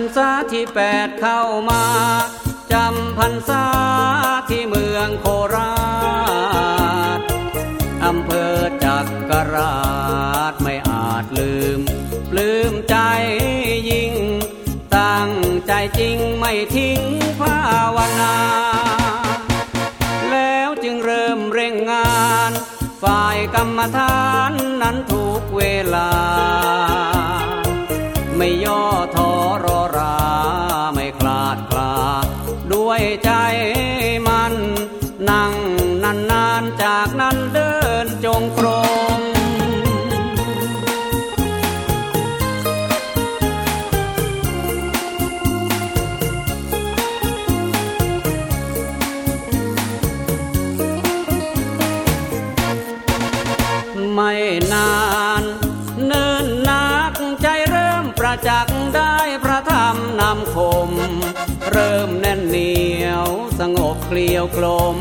พรษาที่แปดเข้ามาจำพรรษาที่เมืองโคราชอำเภอจักกราชไม่อาจลืม ปลื้มใจยิ่ง ตั้งใจจริงไม่ทิ้งภาวนา แล้วจึงเริ่มเร่งงาน ฝ่ายกรรมฐานนั้นทุกเวลา ไม่ย่อท้อรอรา ไม่คลาดคลา ด้วยใจมัน นั่งนานๆจากนั้นเดินจงกรมไม่นาน ริ่มแน่นเหนียว สงบเคลียวกลม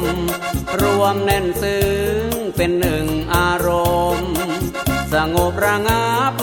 รวมแน่นซึ้งเป็นหนึ่งอารมณ์ สงบระงับ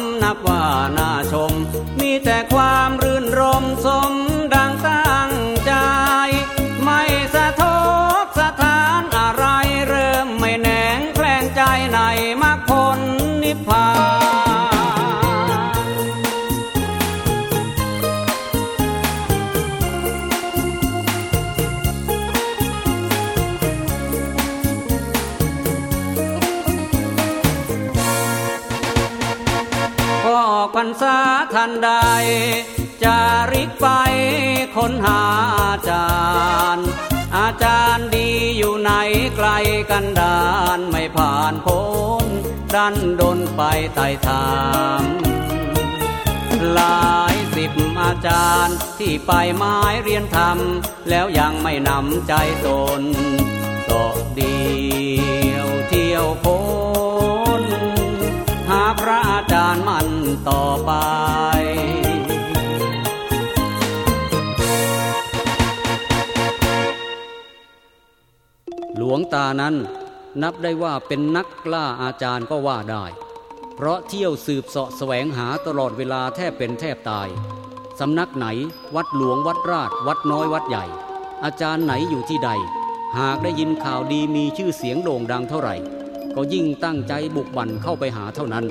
ออกพรรษาทันใด จาริกไปค้นหาอาจารย์ อาจารย์ดีอยู่ไหนไกลกันดานไม่ผ่านพ้นดันดนไปไต่ถามหลายสิบอาจารย์ที่ไปไม้เรียนทำแล้วยังไม่นำใจตนตกดี ต่อไปหลวงตานั้นนับได้ว่าเป็นนักกล้าอาจารย์ก็ว่าได้ เพราะเที่ยวสืบเสาะแสวงหาตลอดเวลาแทบเป็นแทบตาย สำนักไหน วัดหลวงวัดราช วัดน้อยวัดใหญ่ อาจารย์ไหนอยู่ที่ใด หากได้ยินข่าวดีมีชื่อเสียงโด่งดังเท่าไหร่ ก็ยิ่งตั้งใจบุกบั่นเข้าไปหาเท่านั้น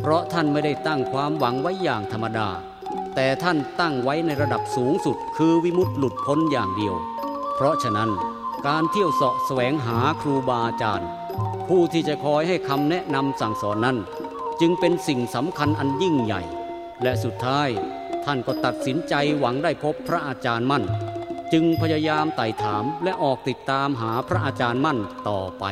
เพราะท่านไม่ได้ตั้งความหวังไว้อย่างธรรมดา แต่ท่านตั้งไว้ในระดับสูงสุดคือวิมุตติหลุดพ้นอย่างเดียว เพราะฉะนั้นการเที่ยวเสาะแสวงหาครูบาอาจารย์ ผู้ที่จะคอยให้คำแนะนำสั่งสอนนั้น จึงเป็นสิ่งสำคัญอันยิ่งใหญ่ และสุดท้ายท่านก็ตัดสินใจหวังได้พบพระอาจารย์มั่น จึงพยายามไต่ถามและออกติดตามหาพระอาจารย์มั่นต่อไป